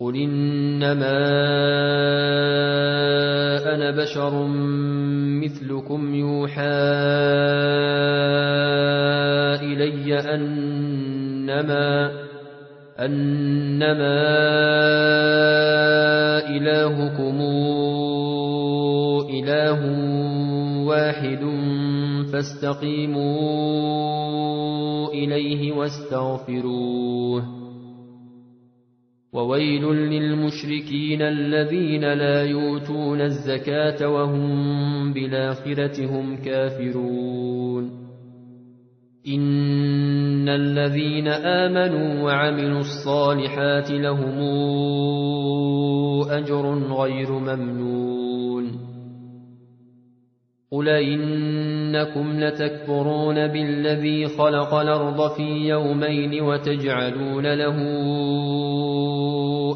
قل إنما أنا بشر مثلكم يوحى إلي أنما أنما إلهكم إله واحد فاستقيموا إليه واستغفروه وويل للمشركين الذين لا يؤتون الزكاة وهم بالآخرة هم كافرون. إن الذين آمنوا وعملوا الصالحات لهم أجر غير ممنون. قل إنكم لتكفرون بالذي خلق الأرض في يومين وتجعلون له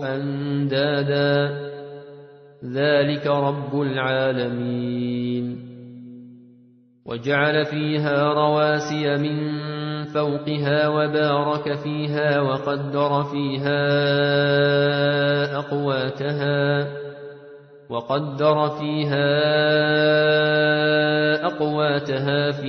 أندادا. ذلك رب العالمين. وجعل فيها رواسي من فوقها وبارك فيها وقدر فيها أقواتها وقدر فيها أقواتها في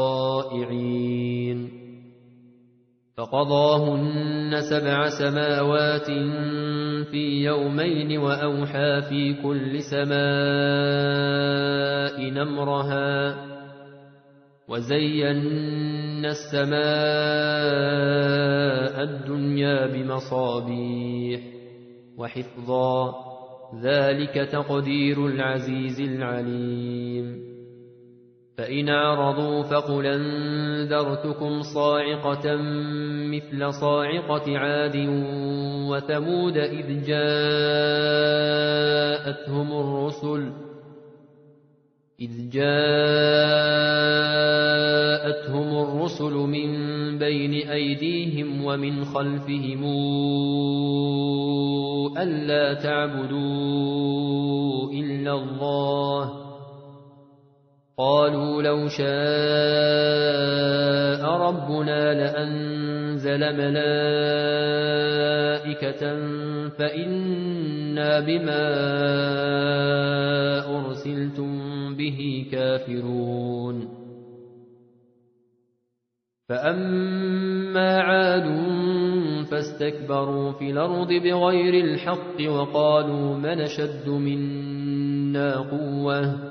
فقضاهن سبع سماوات في يومين وأوحى في كل سماء نمرها وزينا السماء الدنيا بمصابيح وحفظا ذلك تقدير العزيز العليم فإن أعرضوا فقل أنذرتكم صاعقة مثل صاعقة عاد وثمود إذ جاءتهم الرسل إذ جاءتهم الرسل من بين أيديهم ومن خلفهم ألا تعبدوا إلا الله قالوا لو شاء ربنا لأنزل ملائكة فإنا بما أرسلتم به كافرون. فأما عاد فاستكبروا في الأرض بغير الحق وقالوا من شد منا قوة.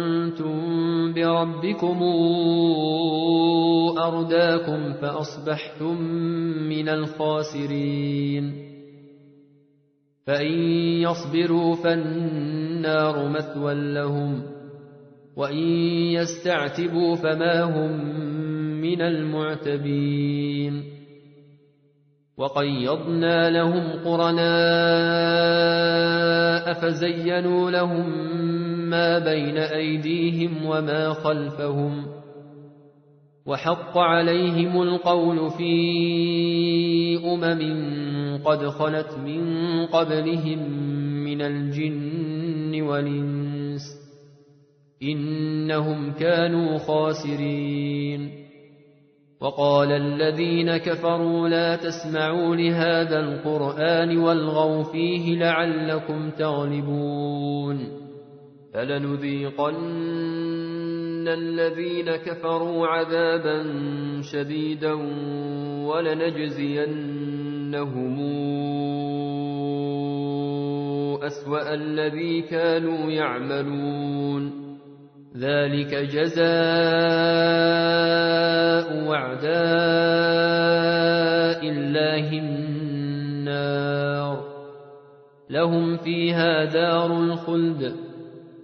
بربكم أرداكم فأصبحتم من الخاسرين. فإن يصبروا فالنار مثوى لهم وإن يستعتبوا فما هم من المعتبين. وقيضنا لهم قرناء فزينوا لهم ما بين أيديهم وما خلفهم وحق عليهم القول في أمم قد خلت من قبلهم من الجن والإنس إنهم كانوا خاسرين. وقال الذين كفروا لا تسمعوا لهذا القرآن والغوا فيه لعلكم تغلبون. فلنذيقن الذين كفروا عذابا شديدا ولنجزينهم أسوأ الذي كانوا يعملون. ذلك جزاء أعداء الله النار. لهم فيها دار الخلد.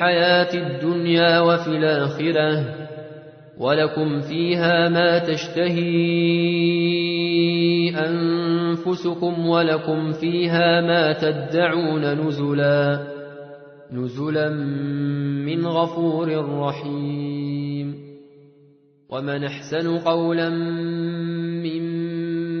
الحياة الدنيا وفي الآخرة ولكم فيها ما تشتهي أنفسكم ولكم فيها ما تدعون نزلا نزلا من غفور رحيم. ومن أحسن قولا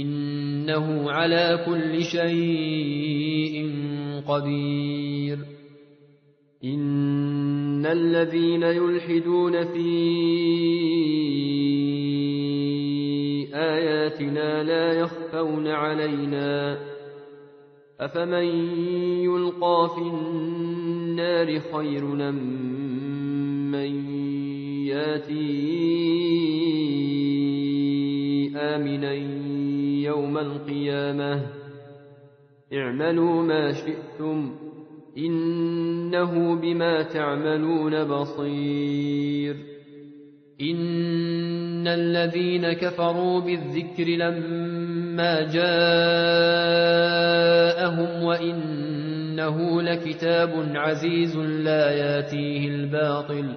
إنه على كل شيء قدير. إن الذين يلحدون في آياتنا لا يخفون علينا. أفمن يلقى في النار خير من يأتي آمنا يوم القيامة. اعملوا ما شئتم إنه بما تعملون بصير. إن الذين كفروا بالذكر لما جاءهم وإنه لكتاب عزيز لا ياتيه الباطل.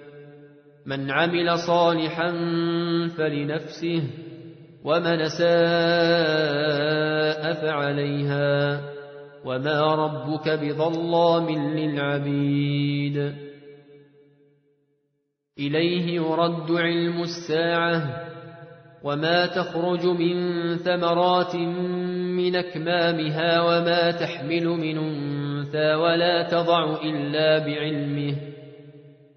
من عمل صالحا فلنفسه ومن ساء فعليها وما ربك بظلام للعبيد. إليه يرد علم الساعة وما تخرج من ثمرات من أكمامها وما تحمل من أنثى ولا تضع إلا بعلمه.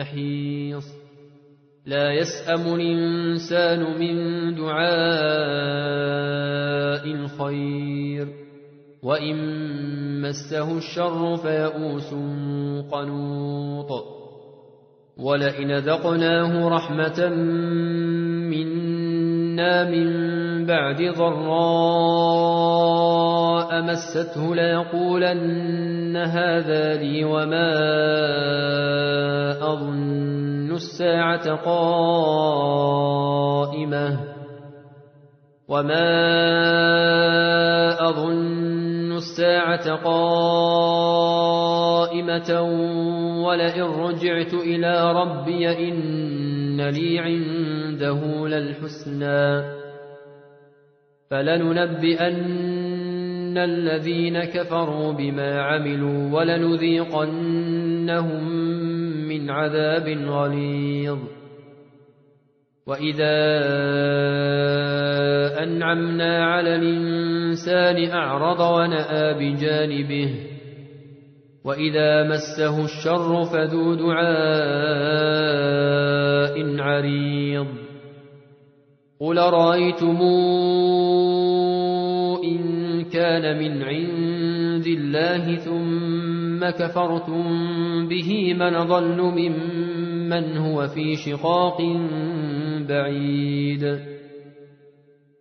محيص لا يسأم الإنسان من دعاء الخير وإن مسه الشر فيئوس قنوط. ولئن ذقناه رحمة منا من بعد ضراء مسته ليقولن هذا لي وما أظن الساعة قائمة وما أظن الساعة قائمة ولئن رجعت إلى ربي إن لي عنده للحسنى فلننبئن الذين كفروا بما عملوا ولنذيقنهم من عذاب غليظ. وإذا أنعمنا على الإنسان أعرض ونأى بجانبه وإذا مسه الشر فذو دعاء عريض. قل رأيتم إن كان من عند الله ثم كفرتم به من ضل ممن هو في شقاق بعيد.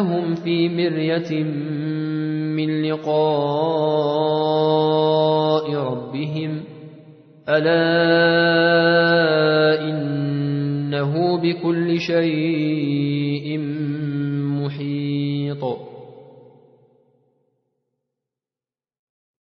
إنهم في مرية من لقاء ربهم. ألا إنه بكل شيء